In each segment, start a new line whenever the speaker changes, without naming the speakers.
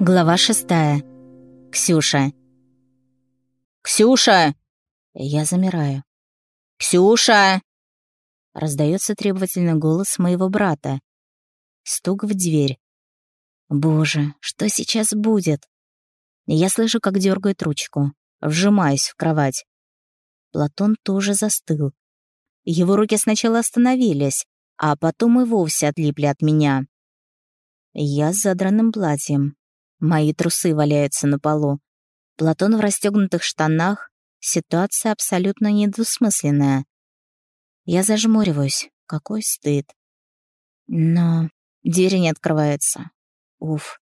Глава шестая. Ксюша.
«Ксюша!»
Я замираю.
«Ксюша!»
Раздается требовательный голос моего брата. Стук в дверь. Боже, что сейчас будет? Я слышу, как дергает ручку. Вжимаюсь в кровать. Платон тоже застыл. Его руки сначала остановились, а потом и вовсе отлипли от меня. Я с задранным платьем. Мои трусы валяются на полу. Платон в расстегнутых штанах. Ситуация абсолютно недвусмысленная. Я зажмуриваюсь. Какой стыд. Но дверь не открывается. Уф.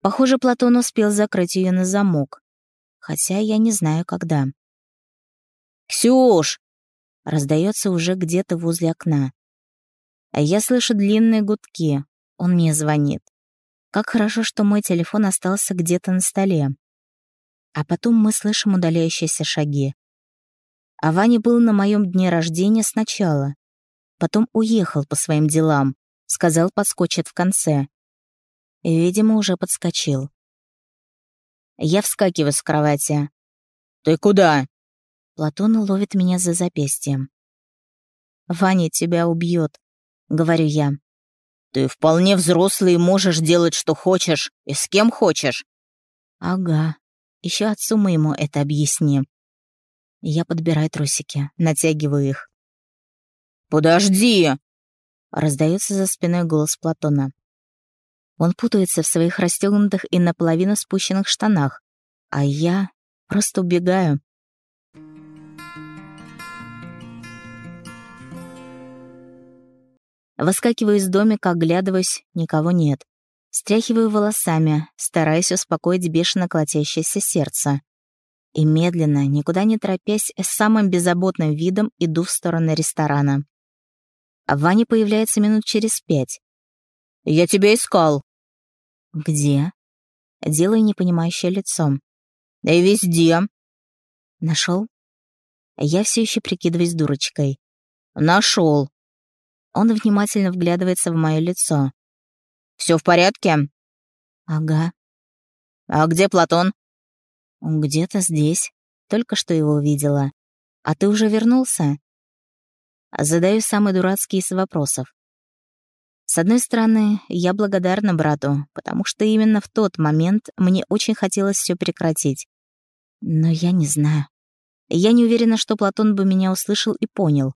Похоже, Платон успел закрыть ее на замок. Хотя я не знаю, когда.
«Ксюш!»
Раздается уже где-то возле окна. А я слышу длинные гудки. Он мне звонит. Как хорошо, что мой телефон остался где-то на столе. А потом мы слышим удаляющиеся шаги. А Ваня был на моем дне рождения сначала. Потом уехал по своим делам. Сказал, подскочит в конце. И, видимо, уже подскочил. Я вскакиваю с кровати.
«Ты куда?»
Платон ловит меня за запястьем. «Ваня тебя убьет», — говорю я.
«Ты вполне взрослый и можешь делать, что хочешь, и с кем хочешь».
«Ага. Еще отцу моему это объясни». Я подбираю трусики, натягиваю их.
«Подожди!» — раздается за спиной голос Платона.
Он путается в своих расстегнутых и наполовину спущенных штанах, а я просто убегаю. Выскакиваю из домика, оглядываюсь, никого нет. Стряхиваю волосами, стараясь успокоить бешено колотящееся сердце. И медленно, никуда не торопясь, с самым беззаботным видом иду в сторону ресторана. Ваня появляется минут через пять.
«Я тебя искал».
«Где?» Делаю непонимающее лицом.
«Да и везде».
Нашел? Я все еще прикидываюсь дурочкой.
Нашел.
Он внимательно вглядывается в мое лицо.
Все в порядке?»
«Ага».
«А где Платон?»
«Он где-то здесь. Только что его видела. А ты уже вернулся?» Задаю самый дурацкий из вопросов. С одной стороны, я благодарна брату, потому что именно в тот момент мне очень хотелось все прекратить. Но я не знаю. Я не уверена, что Платон бы меня услышал и понял.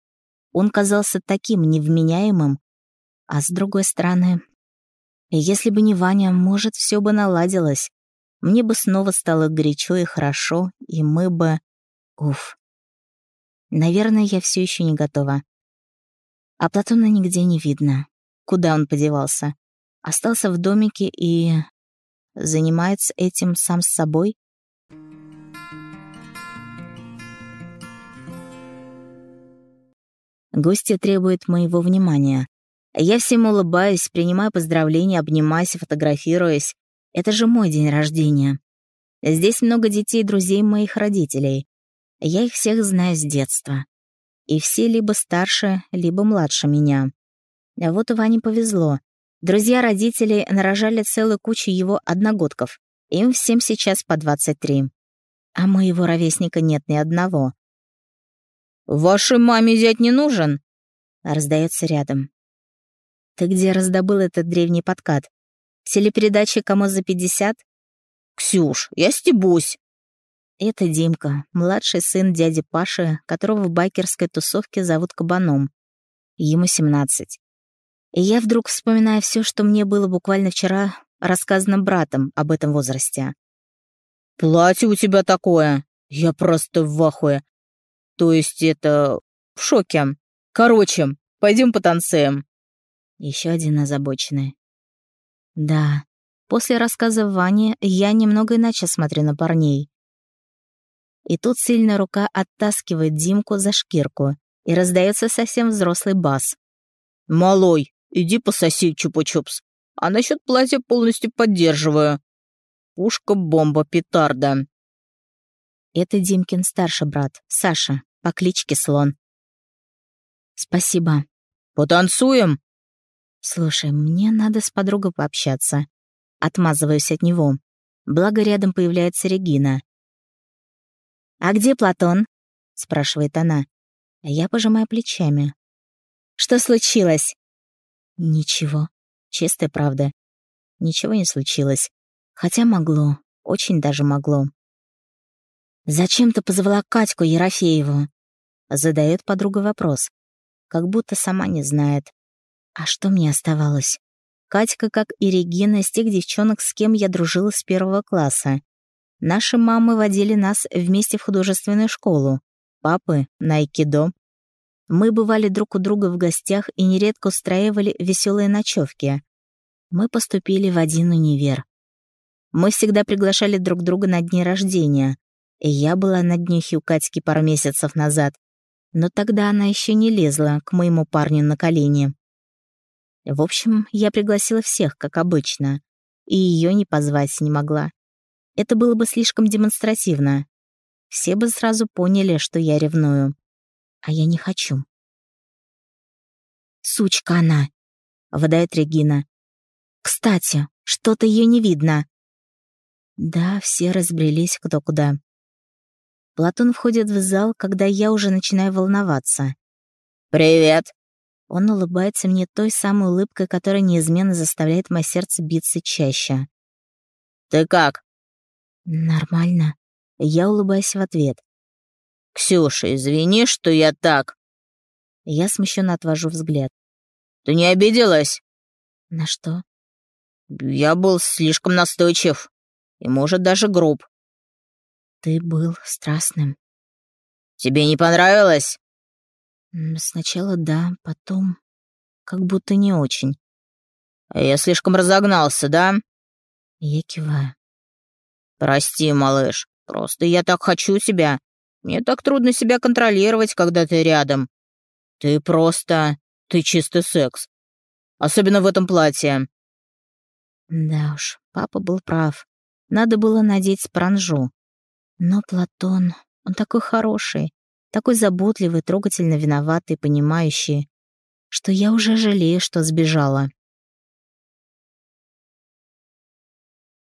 Он казался таким невменяемым. А с другой стороны, если бы не Ваня, может, все бы наладилось. Мне бы снова стало горячо и хорошо, и мы бы... Уф. Наверное, я все еще не готова. А Платона нигде не видно. Куда он подевался? Остался в домике и... занимается этим сам с собой? Гостья требует моего внимания. Я всем улыбаюсь, принимаю поздравления, обнимаюсь и фотографируюсь. Это же мой день рождения. Здесь много детей друзей моих родителей. Я их всех знаю с детства. И все либо старше, либо младше меня. А вот Ване повезло. Друзья родителей нарожали целую кучу его одногодков. Им всем сейчас по 23. А моего ровесника нет ни одного.
«Вашей маме зять не нужен?»
Раздается рядом. «Ты где раздобыл этот древний подкат? В телепередаче «Кому за 50»?»
«Ксюш, я стебусь!»
Это Димка, младший сын дяди Паши, которого в байкерской тусовке зовут Кабаном. Ему 17. И я вдруг вспоминаю все, что мне было буквально вчера рассказано братом об этом возрасте.
«Платье у тебя такое! Я просто в ахуе! То есть это... в шоке. Короче, пойдем потанцуем.
Еще один озабоченный. Да, после рассказа Вани я немного иначе смотрю на парней. И тут сильная рука оттаскивает Димку за шкирку, и раздается совсем взрослый бас.
«Малой, иди пососи чупа-чупс. А насчет платья полностью поддерживаю. Пушка-бомба, петарда».
Это Димкин старший брат, Саша по кличке Слон. «Спасибо».
«Потанцуем?»
«Слушай, мне надо с подругой пообщаться». Отмазываюсь от него. Благо рядом появляется Регина. «А где Платон?» — спрашивает она. А я пожимаю плечами. «Что случилось?» «Ничего. Чистая правда. Ничего не случилось. Хотя могло. Очень даже могло. «Зачем ты позвала Катьку Ерофееву?» Задает подруга вопрос. Как будто сама не знает. А что мне оставалось? Катька, как и Регина, из тех девчонок, с кем я дружила с первого класса. Наши мамы водили нас вместе в художественную школу. Папы — на айкидо. Мы бывали друг у друга в гостях и нередко устраивали веселые ночевки. Мы поступили в один универ. Мы всегда приглашали друг друга на дни рождения. Я была на днюхе у Катьки пару месяцев назад. Но тогда она еще не лезла к моему парню на колени. В общем, я пригласила всех, как обычно. И ее не позвать не могла. Это было бы слишком демонстративно. Все бы сразу поняли, что я ревную. А я не хочу. «Сучка она!» — выдает Регина. «Кстати, что-то ее не видно». Да, все разбрелись кто куда. Платон входит в зал, когда я уже начинаю волноваться.
«Привет!»
Он улыбается мне той самой улыбкой, которая неизменно заставляет мое сердце биться чаще.
«Ты как?»
«Нормально». Я улыбаюсь в ответ.
«Ксюша, извини, что я так...»
Я смущенно отвожу взгляд.
«Ты не обиделась?»
«На что?»
«Я был слишком настойчив. И, может, даже груб».
«Ты был страстным».
«Тебе не понравилось?»
Сначала да, потом как будто не очень.
Я слишком разогнался, да?
Я киваю.
Прости, малыш, просто я так хочу тебя. Мне так трудно себя контролировать, когда ты рядом. Ты просто... ты чистый секс. Особенно в этом платье.
Да уж, папа был прав. Надо было надеть спранжу. Но Платон, он такой хороший такой заботливый, трогательно виноватый, понимающий, что я уже жалею, что сбежала.